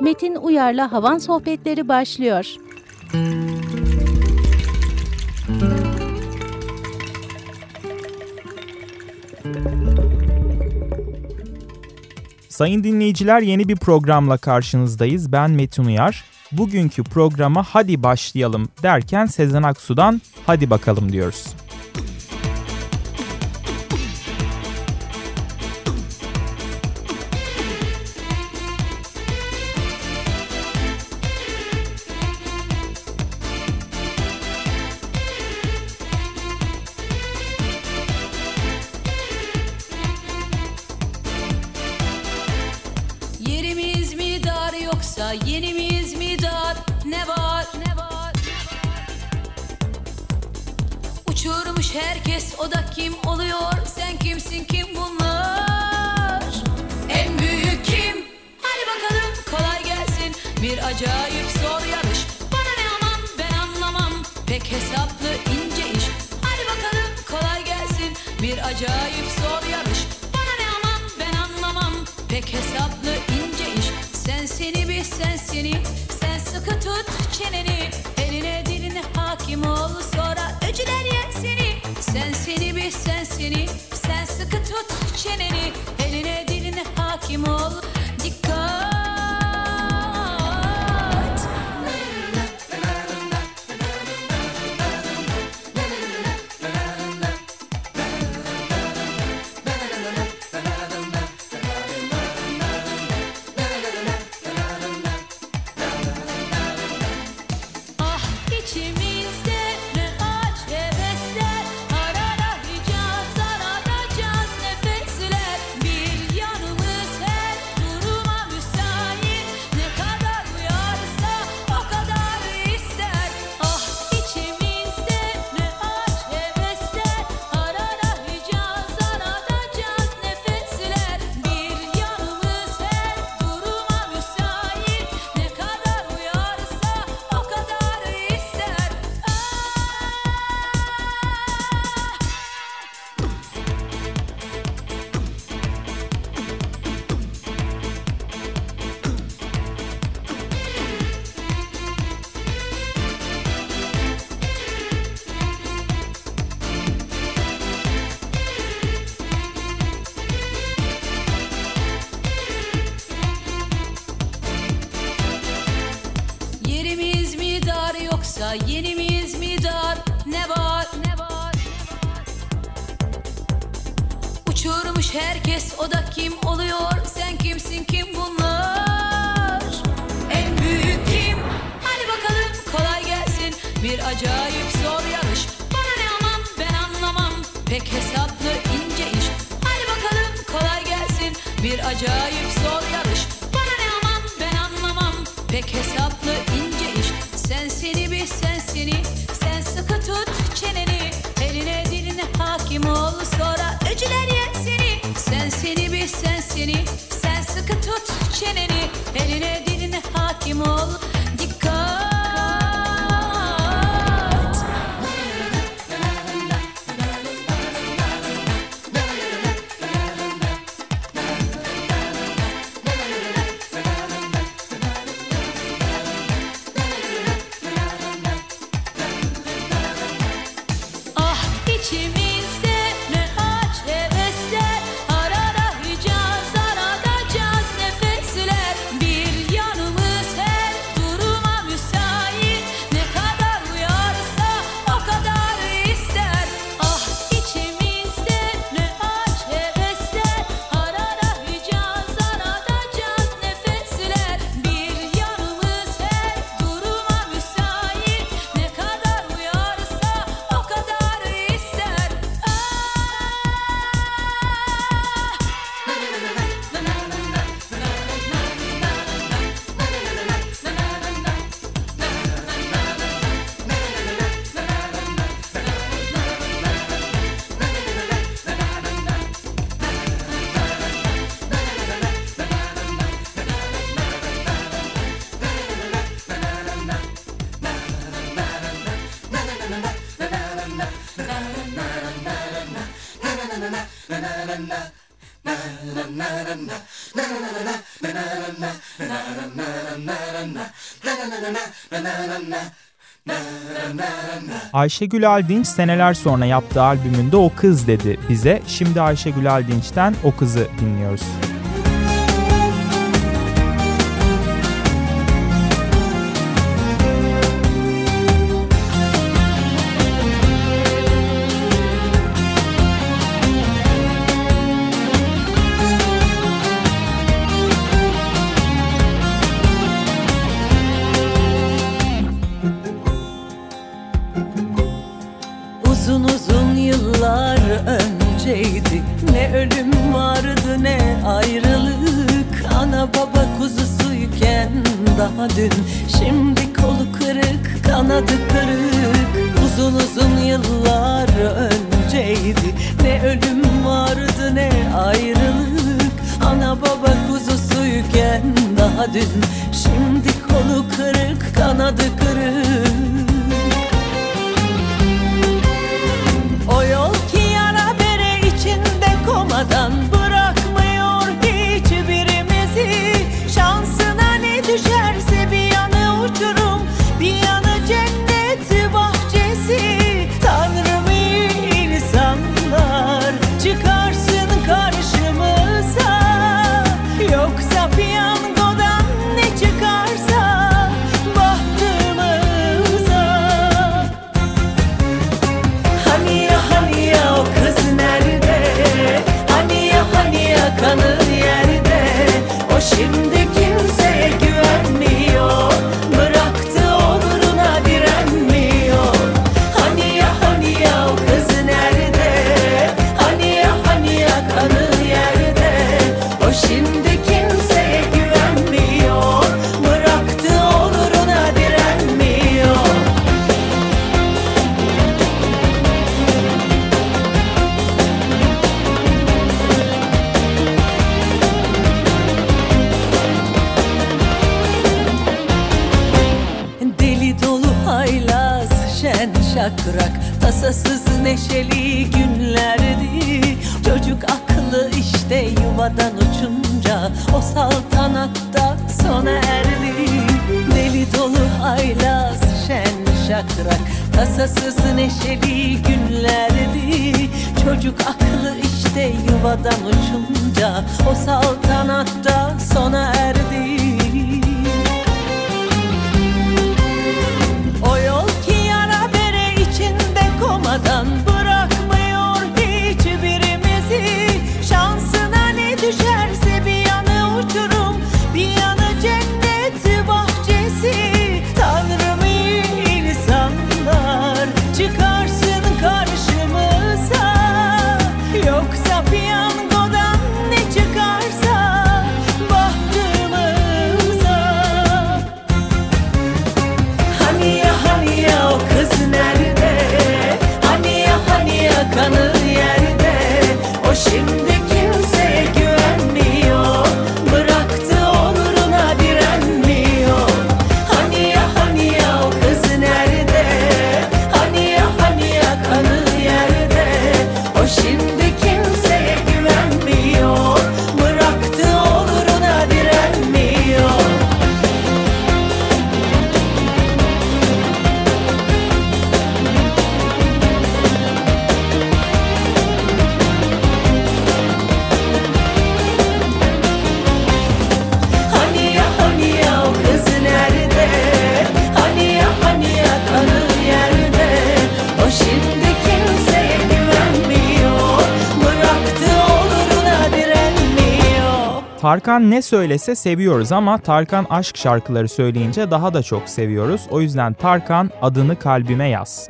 Metin Uyar'la Havan Sohbetleri başlıyor. Sayın dinleyiciler yeni bir programla karşınızdayız. Ben Metin Uyar. Bugünkü programa hadi başlayalım derken Sezen Aksu'dan hadi bakalım diyoruz. Ayşegül Aldinç seneler sonra yaptığı albümünde O Kız dedi bize. Şimdi Ayşegül Aldinç'ten O Kız'ı dinliyoruz. ama dün. Şimdi kolu kırık kanadı kırık. Uzun uzun yıllar önceydi. Ne ölüm vardı ne ayrılık. Ana baba kuzusuyken daha dün. Şimdi kolu kırık kanadı kırık. O yol ki yara bere içinde komadan şakrak Tasasız neşeli günlerdi Çocuk aklı işte yuvadan uçunca O saltanatta sona erdi. Deli dolu haylaz şen şakrak. Tasasız neşeli günlerdi Çocuk aklı işte yuvadan uçunca O saltanatta sona erdi. olmadan Şimdi Tarkan ne söylese seviyoruz ama Tarkan aşk şarkıları söyleyince daha da çok seviyoruz. O yüzden Tarkan adını kalbime yaz.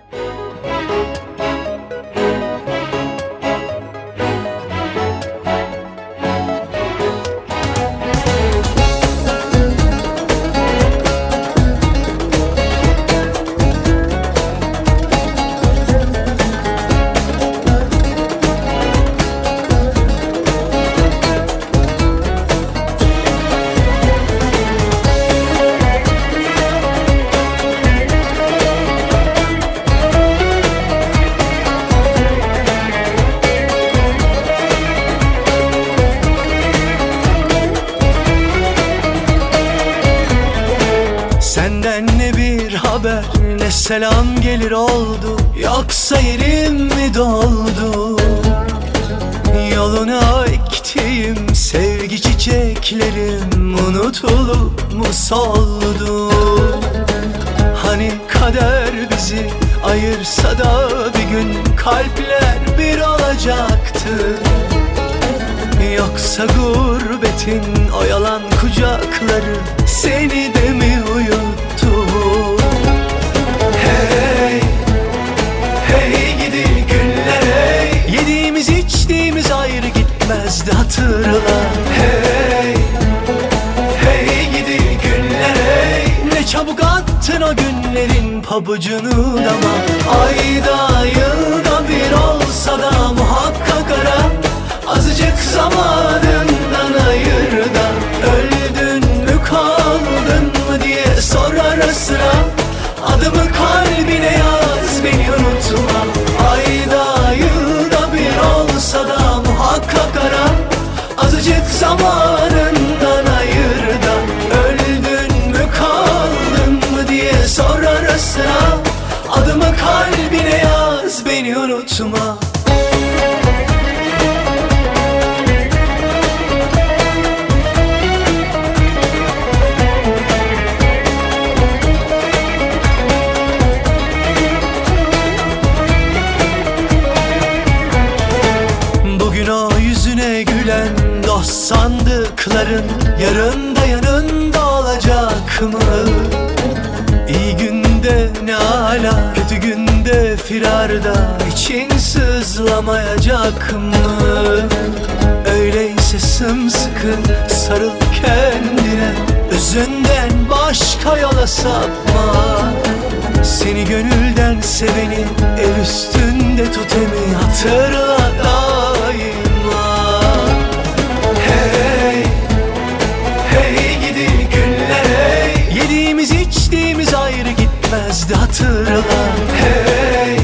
Selam gelir oldu Yoksa yerim mi doldu? Yoluna ektiğim sevgi çiçeklerim Unutulup mu soldu? Hani kader bizi ayırsa da bir gün Kalpler bir olacaktı. Yoksa gurbetin o yalan kucakları Seni de mi uyuttu günlerin pabucunu dama Ayda yılda sapma. Seni gönülden seveni el üstünde tut emi hatırla daim Yediğimiz içtiğimiz ayrı gitmezdi hatırla. Hey,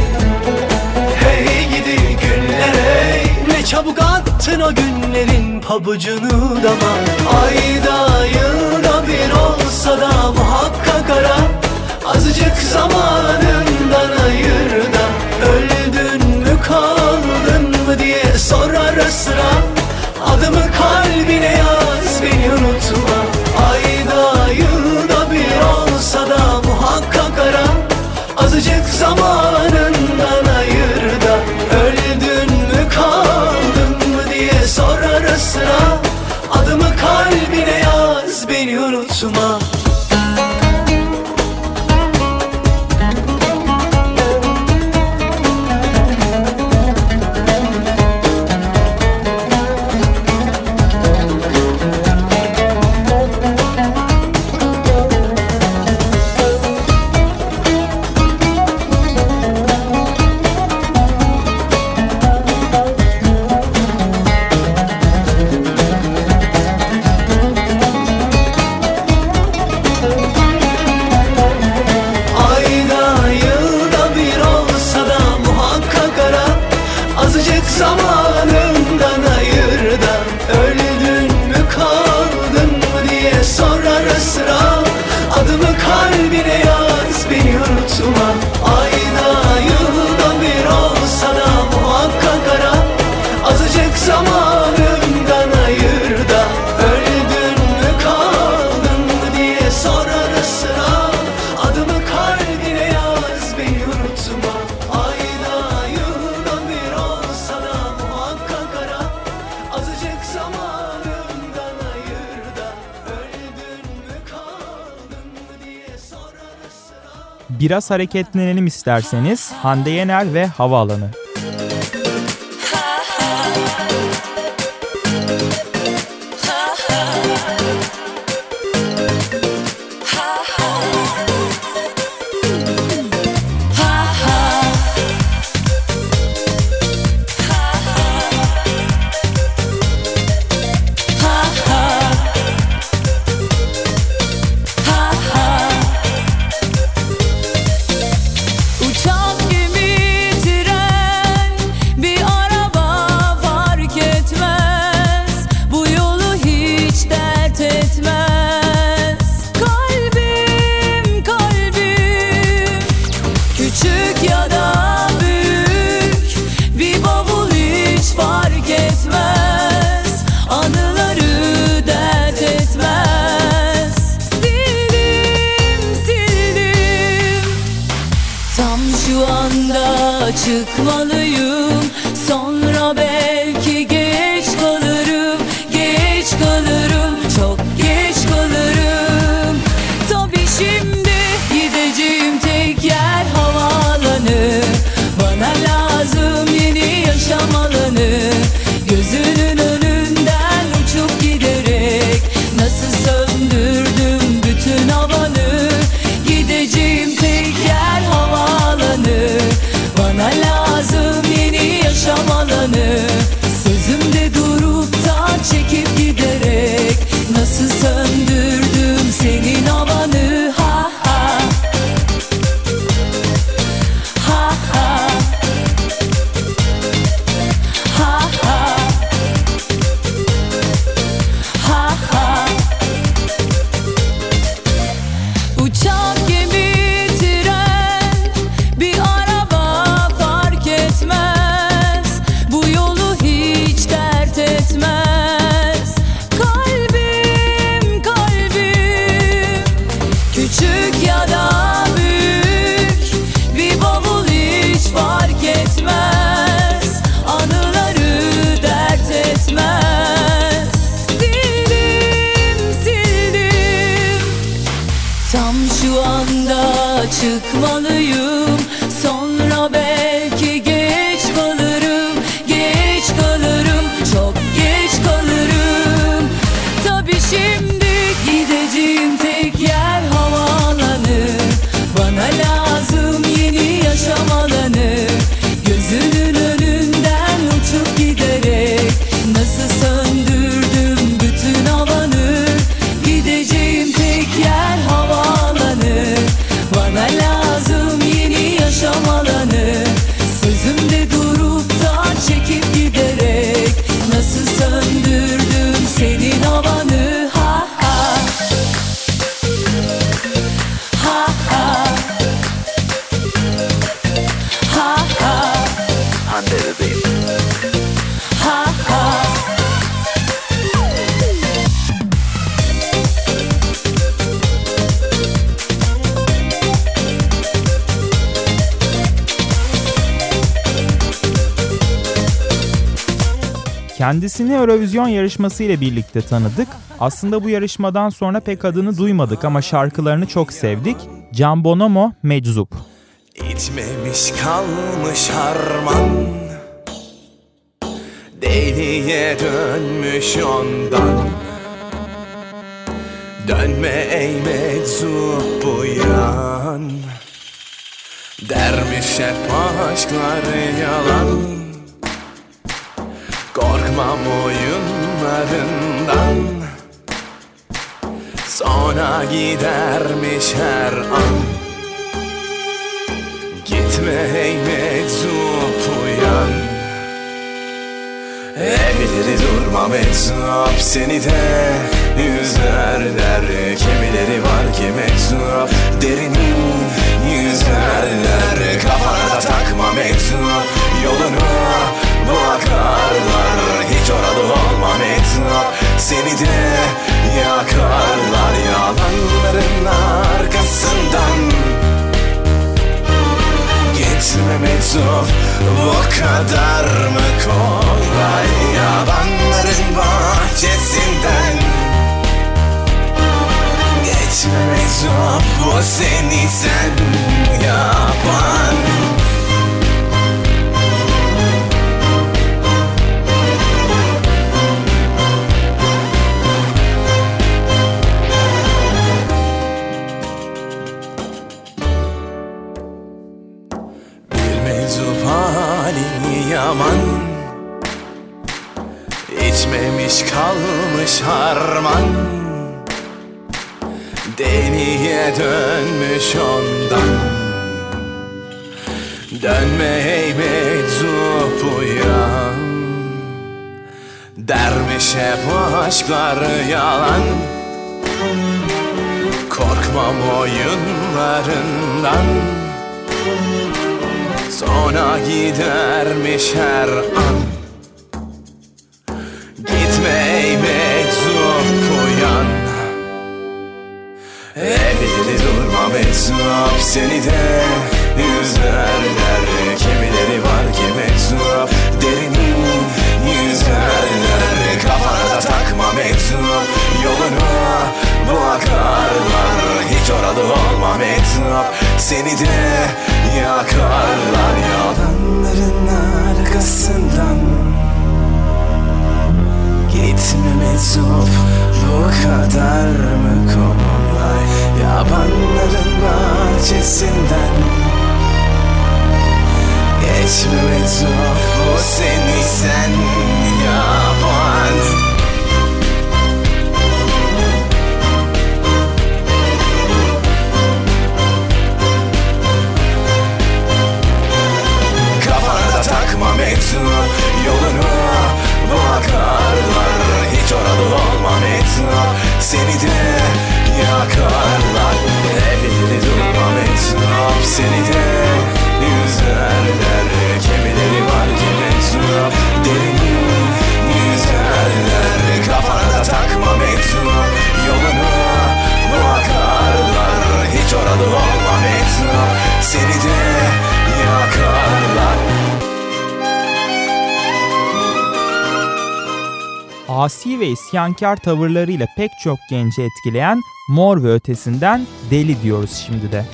hey gidi günler hey. Ne çabuk attın o günlerin pabucunu dama. Ayda bir olsa da muhakkak ara. Azıcık zamanından ayır Hareketlenelim isterseniz Hande Yener ve Havaalanı. Kendisini Eurovision yarışması ile birlikte tanıdık. Aslında bu yarışmadan sonra pek adını duymadık ama şarkılarını çok sevdik. Can Bonomo, Meczup. İtmemiş kalmış harman Deliye dönmüş ondan Dönme ey meczup bu yan hep aşklar yalan Korkmam oyunlarından. Sonra gidermiş her an. Gitme ey meczup uyan Evleri durma meczup seni de yüzerler Kimileri var ki meczup derinin yüzerler Kafana takma meczup yolunu bu akarlar Hiç oralı olma meczup seni de yakarlar Yalanların arkasından. Gitme meczup bu kadar mı kolay Yalanların bahçesinden? Geçme meczup bu seni sen yapan yaman İçmemiş kalmış harman. Deliye dönmüş ondan. Dönme ey meczup uyan Dermiş hep aşklar yalan. Korkmam oyunlarından Sonra gidermiş her an. Gitme ey meczup uyan Evleri durma meczup seni de yüzerler Kimileri ki meczup Derinin yüzerler Kafana takma meczup Yolunu bu akarlar Hiç oralı olma meczup Seni de yakarlar Yalanların arkasından. Gitme meczup Bu kadar mı kolay? Yabanların bahçesinden. Geçme meczup Bu seni sen Kafana da takma meczup Yolunu bu akarlar Hiç oralı olma meczup Seni de yakarlar. Elleri durma meczup Seni de yüzerler. Kemileri var ki meczup Derin yüzerler. Kafana da takma meczup Yolunu bu akarlar Hiç oralı olma meczup Seni de Asi ve isyankar tavırlarıyla pek çok genci etkileyen Mor ve Ötesi'nden Deli diyoruz şimdi de.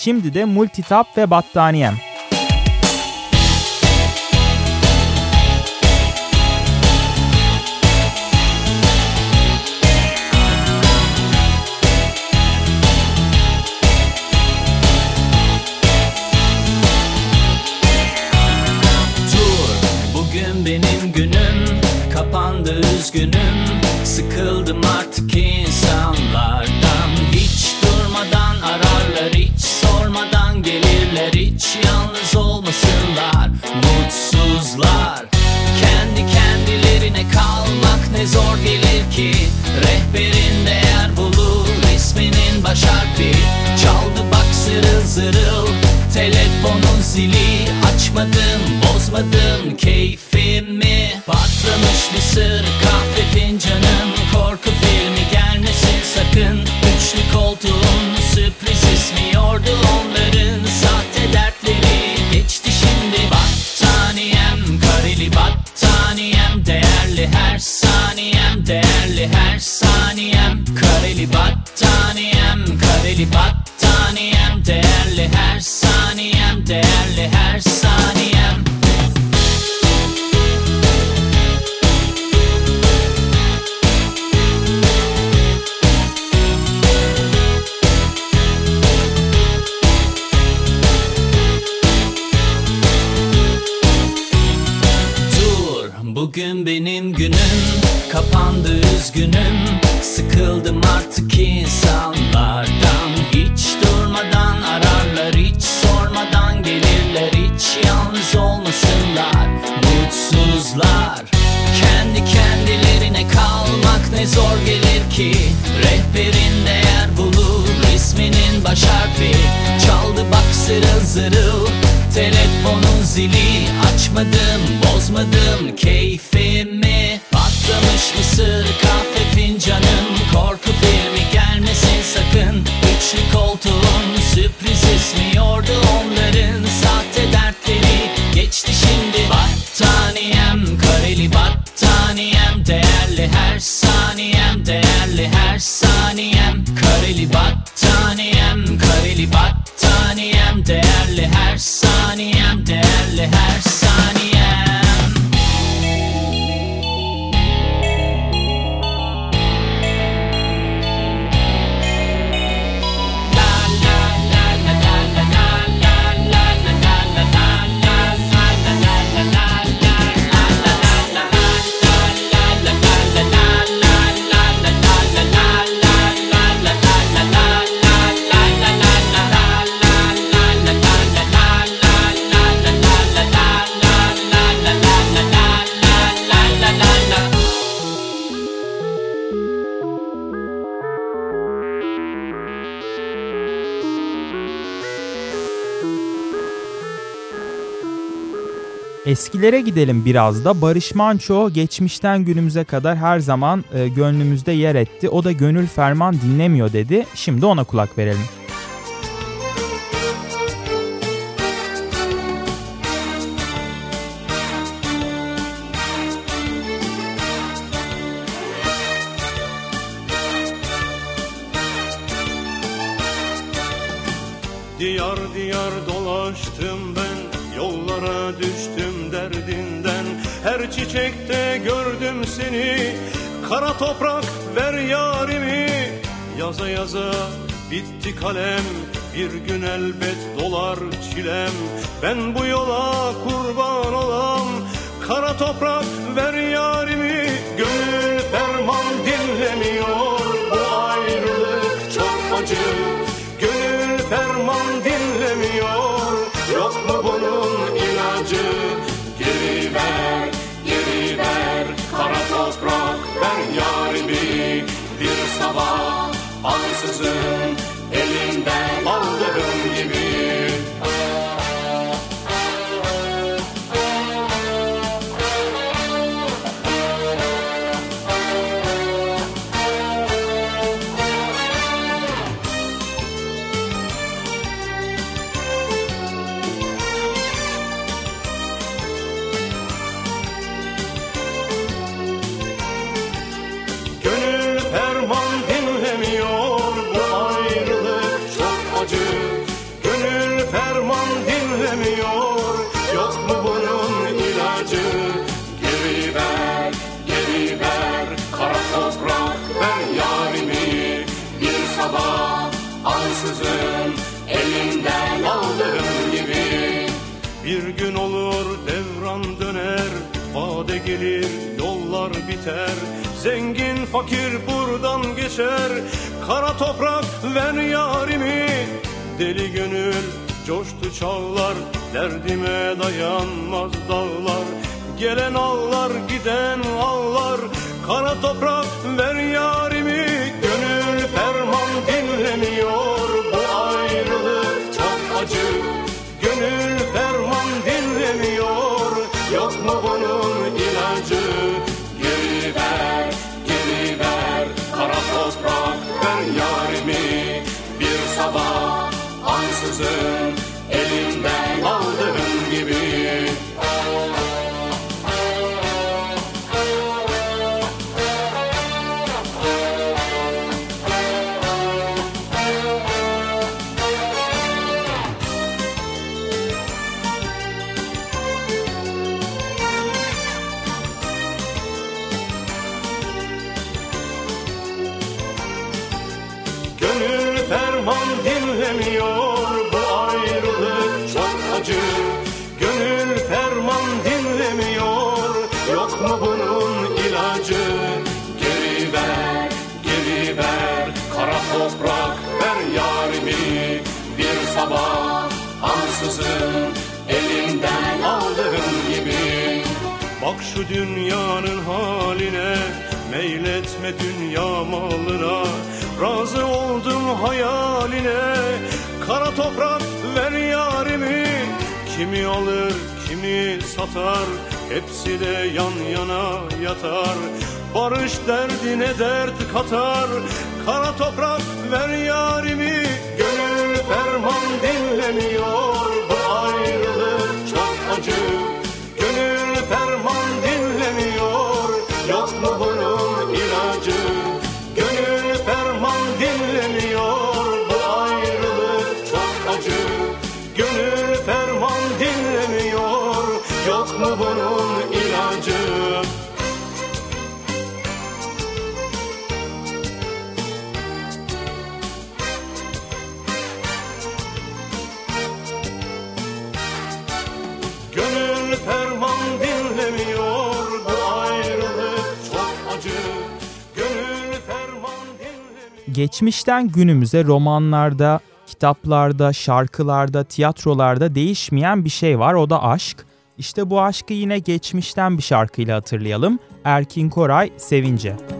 Şimdi de Multitap ve Battaniyem. Bozmadım keyfimi. Patlamış mısır Değerli her saniyem değerli her saniyem. Kareli battaniyem kareli battaniyem. Değerli her saniyem değerli her saniyem Eskilere gidelim biraz da. Barış Manço geçmişten günümüze kadar her zaman e, gönlümüzde yer etti. O da gönül ferman dinlemiyor dedi. Şimdi ona kulak verelim. Çiçekte gördüm seni. Kara toprak ver yarimi. Yaza yaza bitti kalem. Bir gün elbet dolar çilem. Ben bu yola kurban olam. Kara toprak ver yarimi. Gönül ferman dinlemiyor. Bu ayrılık çok acı soon. yeter Zengin fakir buradan geçer. Kara toprak ver yarimi. Deli gönül coştu çağlar. Derdime dayanmaz dağlar. Gelen ağlar giden ağlar. Kara toprak ver yarimi. Gönül ferman dinlemiyor. Bu ayrılık çok acı. Gönül ferman dinlemiyor. Yok mu bu answer. şu dünyanın haline Meyletme dünya malına. Razı oldum hayaline Kara toprak ver yarimi. Kimi alır kimi satar Hepsi de yan yana yatar. Barış derdine dert katar Kara toprak ver yarimi. Gönül ferman dinlemiyor. geçmişten günümüze romanlarda, kitaplarda, şarkılarda, tiyatrolarda değişmeyen bir şey var o da aşk. İşte bu aşkı yine geçmişten bir şarkıyla hatırlayalım. Erkin Koray Sevince. Müzik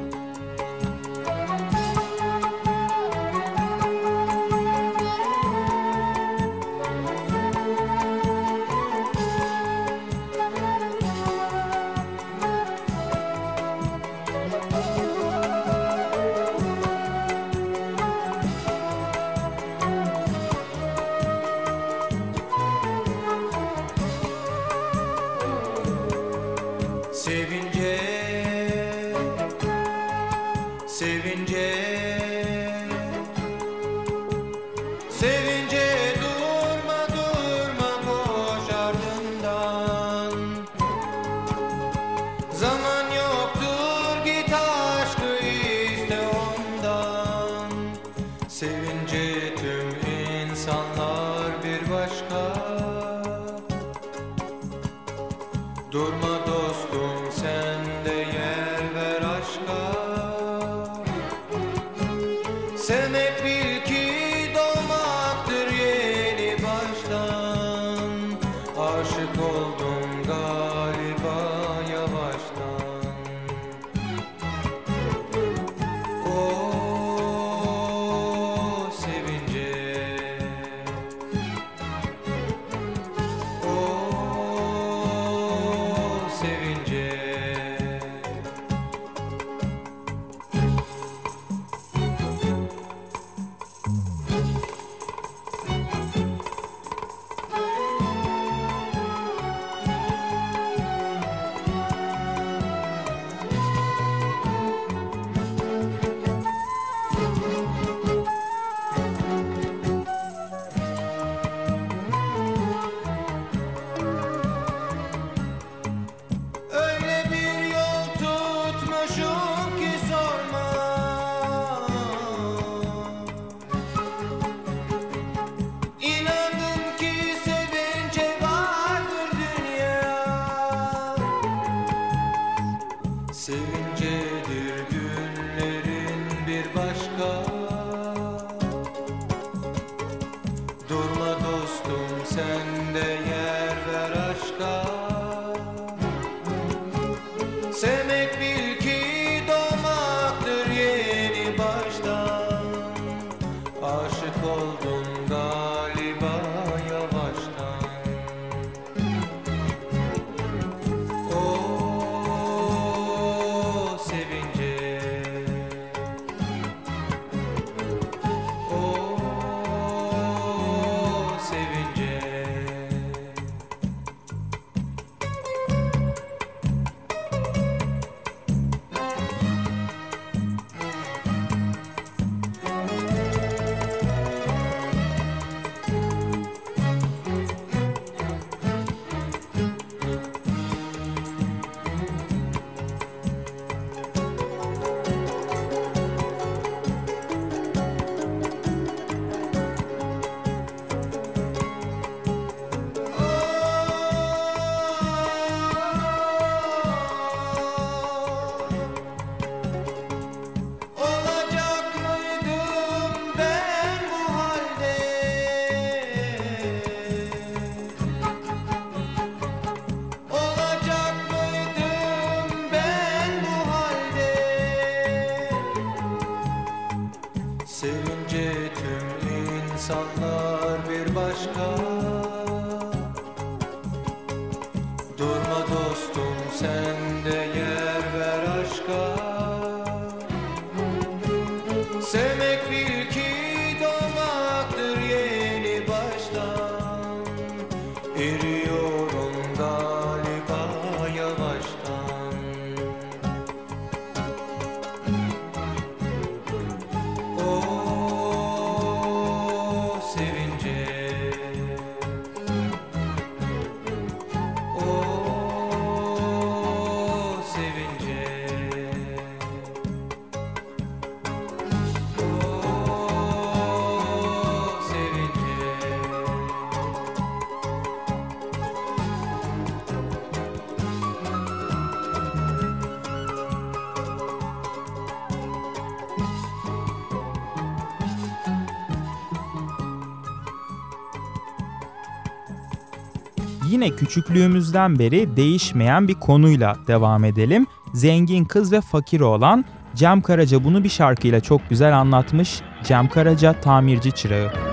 Yine küçüklüğümüzden beri değişmeyen bir konuyla devam edelim. Zengin kız ve fakir olan Cem Karaca bunu bir şarkıyla çok güzel anlatmış. Cem Karaca tamirci çırağı.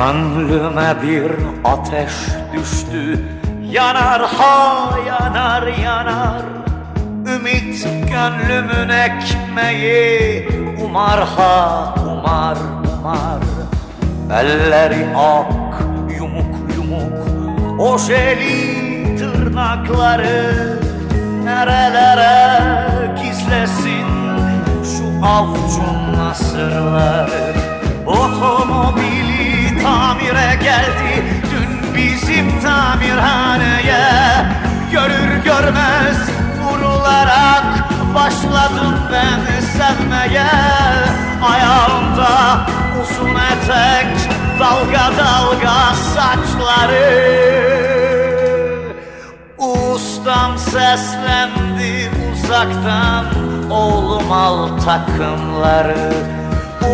Gönlüme bir ateş düştü. Yanar ha yanar yanar. Ümit gönlümün ekmeği. Umar ha umar umar. Elleri ak yumuk yumuk. Ojeli tırnakları Nerelere gizlesin? Şu avcun nasırları Otomobili tamire geldi. Dün bizim tamirhaneye Görür görmez vurularak Başladım ben sevmeye. Ayağımda uzun etek Dalga dalga saçları. Ustam seslendi uzaktan Oğlum al takımları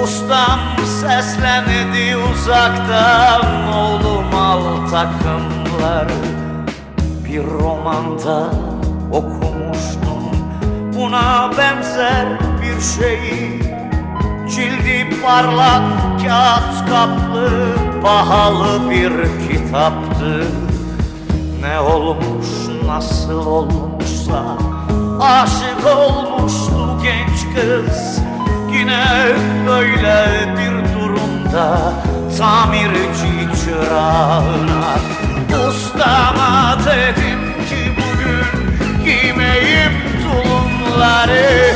Ustam seslendi uzaktan Oğlum al takımları. Bir romanda okumuştum Buna benzer bir şeyi. Cildi parlak kağıt kaplı Pahalı bir kitaptı. Ne olmuş nasıl olmuşsa Aşık olmuştu genç kız Yine böyle bir durumda Tamirci çırağına. Ustama dedim ki bugün Giymeyim tulumları.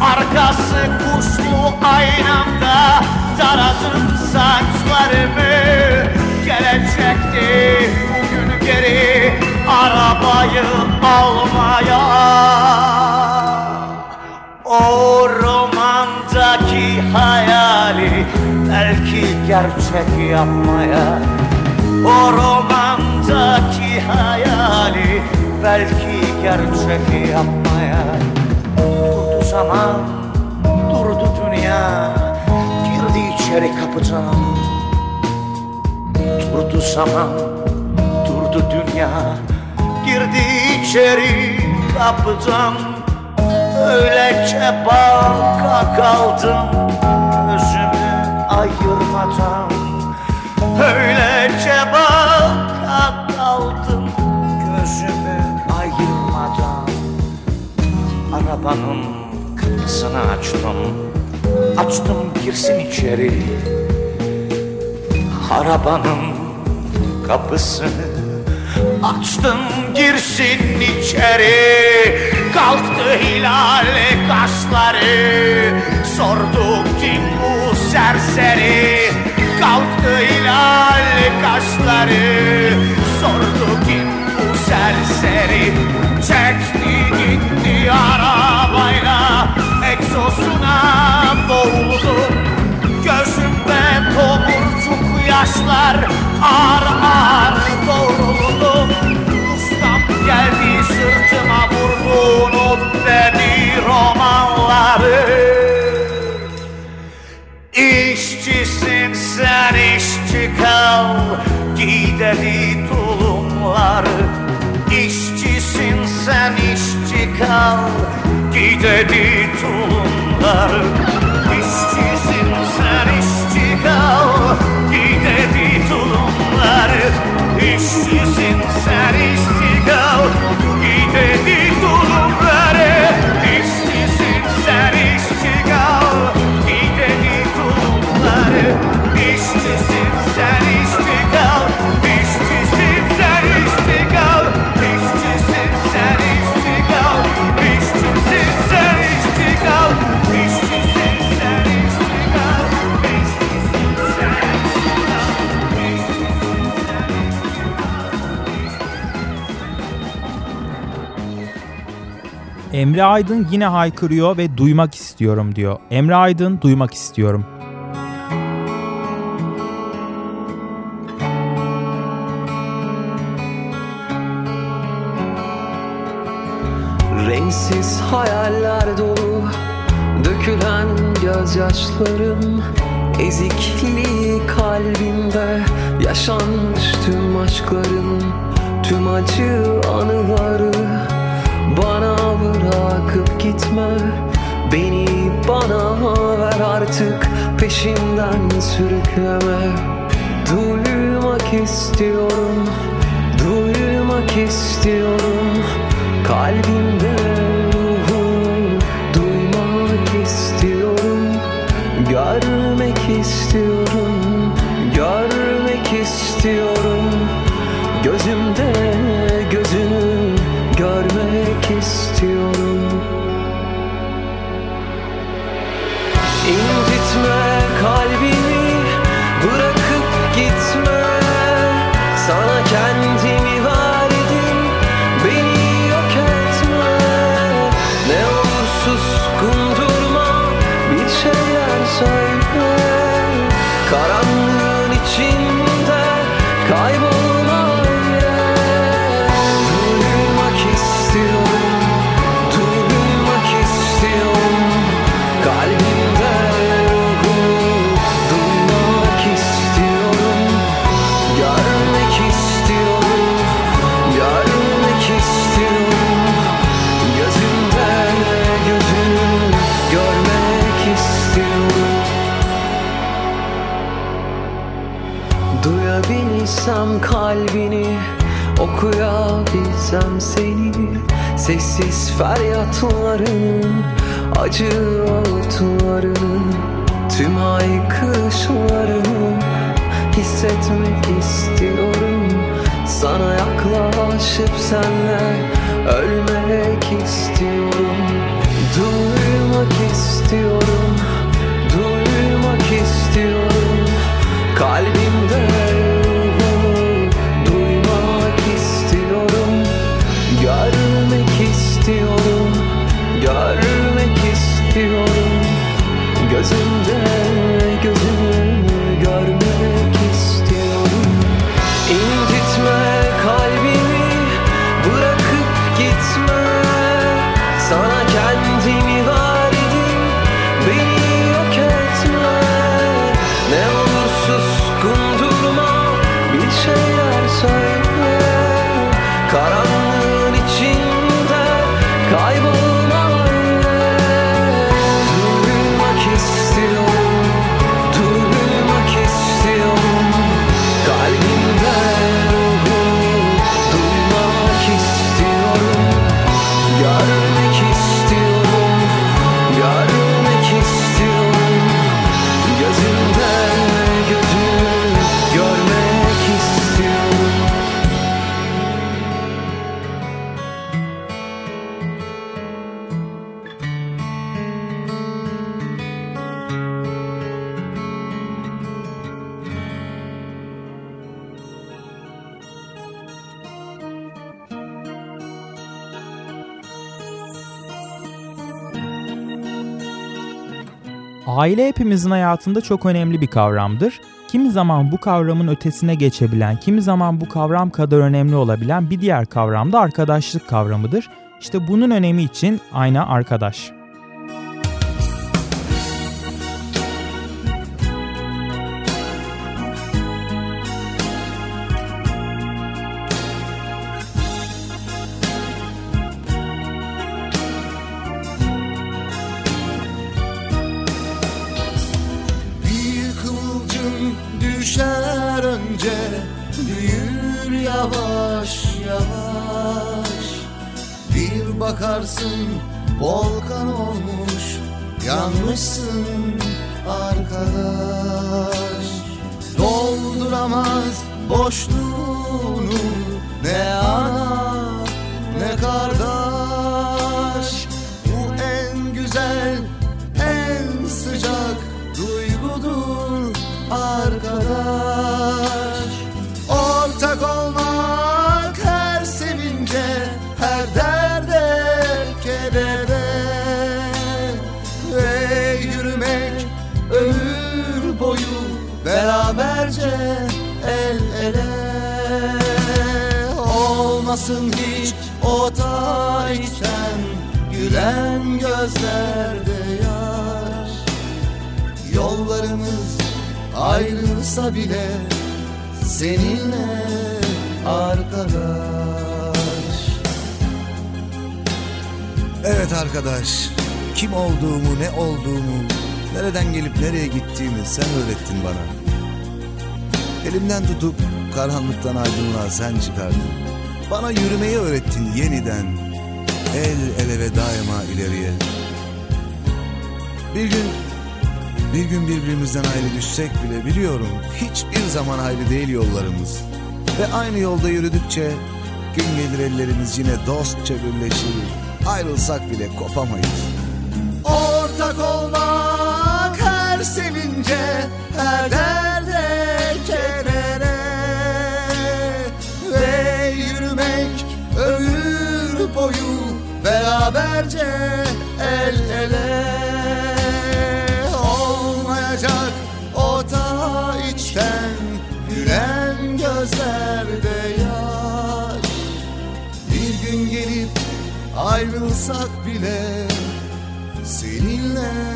Arkası kuşlu aynamda Taradım saçlarımı. Gelecekti bugün geri Arabayı almaya gerçek yapmaya. O romandaki hayali Belki gerçek yapmaya. Durdu zaman, durdu dünya. Girdi içeri kapıdan. Durdu zaman, durdu dünya. Girdi içeri kapıdan. Öylece baka kaldım ayırmadan Öylece baka kaldım Gözümü ayırmadan. Arabanın kapısını açtım Açtım girsin içeri. Arabanın kapısını Açtım girsin içeri. Kalktı hilal kaşları Sorduk kim bu serseri Kalktı hilal kaşları Sordu kim bu serseri Çekti gitti arabayla. Egzosuna boğuldum Gözümde tomurcuk yaşlar Ağır ağır doğruldum dedi tulumları İşçisin sen işçi kal. Giy dedi tulumları İşçisin sen işçi kal. Giy dedi tulumları İşçisin sen işçi Emre Aydın yine haykırıyor ve duymak istiyorum diyor. Emre Aydın duymak istiyorum. Sürükleme Duymak istiyorum Duymak istiyorum. Kalbimde seni. Sessiz feryatlarını Acı ağıtlarını Tüm haykırışlarını Hissetmek istiyorum. Sana yaklaşıp senle Ölmek istiyorum. Duymak istiyorum Duymak istiyorum. Kalbimde Gözümde Aile hepimizin hayatında çok önemli bir kavramdır. Kimi zaman bu kavramın ötesine geçebilen, kimi zaman bu kavram kadar önemli olabilen bir diğer kavram da arkadaşlık kavramıdır. İşte bunun önemi için ayna arkadaş. Sevince büyür yavaş yavaş. Bir bakarsın volkan olmuş yanmışsın arkadaş. Dolduramaz boşluğunu ne ana ne kardeş Olmasın hiç o tarihten gülen gözlerde yaş. Yollarımız ayrılsa bile seninle arkadaş. Evet arkadaş kim olduğumu ne olduğumu nereden gelip nereye gittiğimi sen öğrettin bana. Elimden tutup karanlıktan aydınlığa sen çıkardın Bana yürümeyi öğrettin yeniden El ele ve daima ileriye Bir gün bir gün birbirimizden ayrı düşsek bile biliyorum hiçbir zaman ayrı değil yollarımız. Ve aynı yolda yürüdükçe gün gelir ellerimiz yine dostça birleşir. Ayrılsak bile kopamayız. Ortak olmak her sevince, her derde beraberce el ele. Olmayacak o ta içten gülen gözlerde yaş Bir gün gelip ayrılsak bile seninle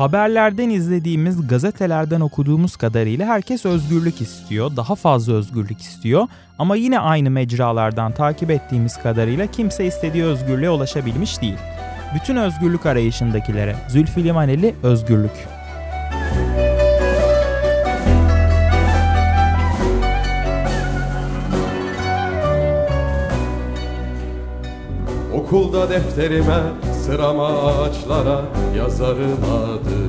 Haberlerden izlediğimiz, gazetelerden okuduğumuz kadarıyla herkes özgürlük istiyor, daha fazla özgürlük istiyor. Ama yine aynı mecralardan takip ettiğimiz kadarıyla kimse istediği özgürlüğe ulaşabilmiş değil. Bütün özgürlük arayışındakilere Zülfü Livaneli özgürlük. Okulda defterime sırama ağaçlara yazarım adı.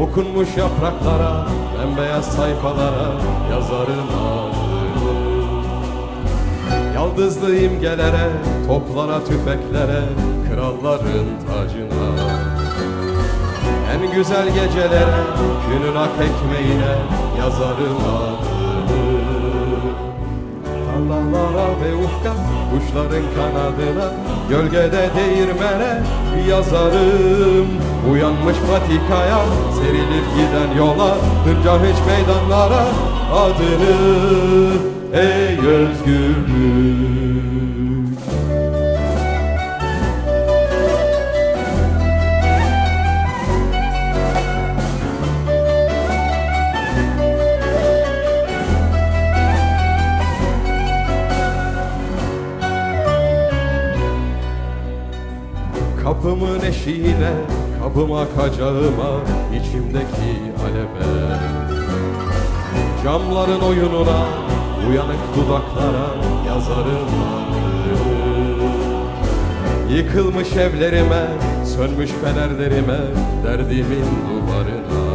Okunmuş yapraklara bembeyaz sayfalara yazarım adı. Yaldızlı imgelere toplara tüfeklere kralların tacına. En güzel gecelere günün ak ekmeğine yazarım adını Tarlalara ve ufka kuşların kanadına Gölgede değirmene yazarım. Uyanmış patikaya serilir giden yola Hınca hiç meydanlara adını. Ey özgürlük Eşiğine, kapıma kacağıma, içimdeki aleve. Camların oyununa, uyanık dudaklara yazarım Yıkılmış evlerime, sönmüş fenerlerime, derdimin duvarına.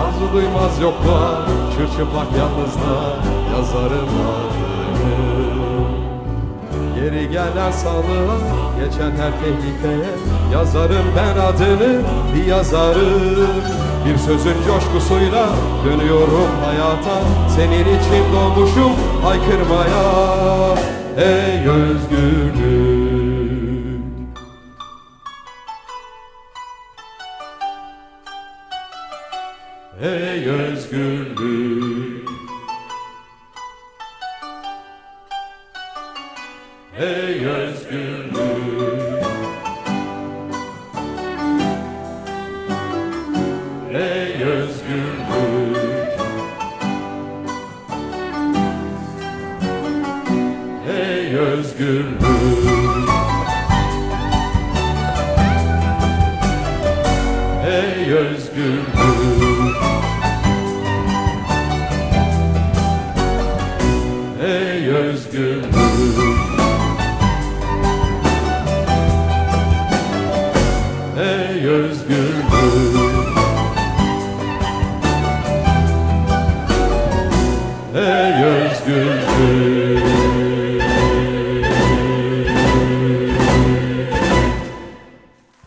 Arzu duymaz yokluğa, çırçıplak yalnızlığa yazarım adını Geri gelen sağlığa, geçen her tehlikeye Yazarım ben adını, bir yazarım. Bir sözün coşkusuyla dönüyorum hayata Senin için doğmuşum haykırmaya. Ey özgürlük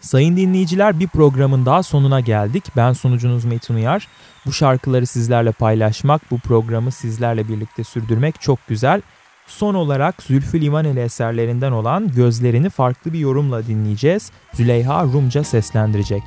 Sayın dinleyiciler bir programın daha sonuna geldik. Ben sunucunuz Metin Uyar. Bu şarkıları sizlerle paylaşmak, bu programı sizlerle birlikte sürdürmek çok güzel. Son olarak Zülfü Livaneli eserlerinden olan Gözlerini farklı bir yorumla dinleyeceğiz. Züleyha Rumca seslendirecek.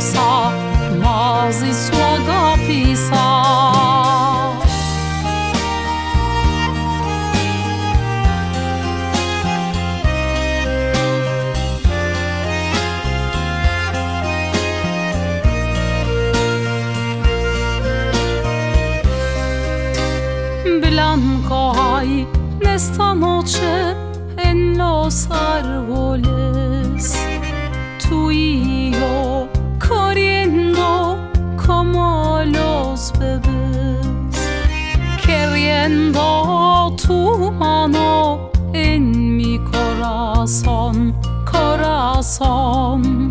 só nós e sua song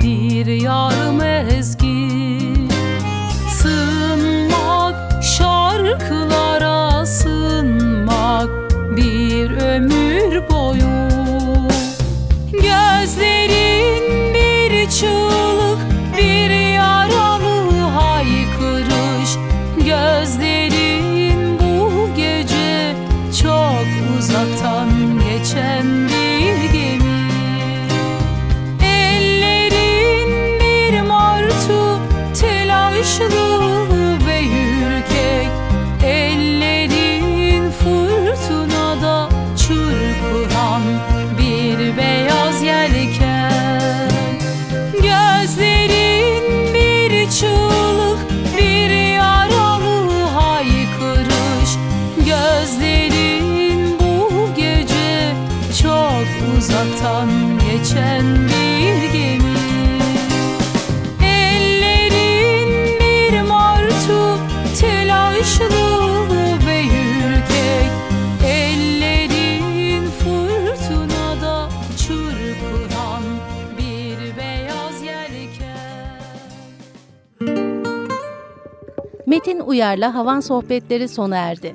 bir yar mezun Uyar'la Havan Sohbetleri sona erdi.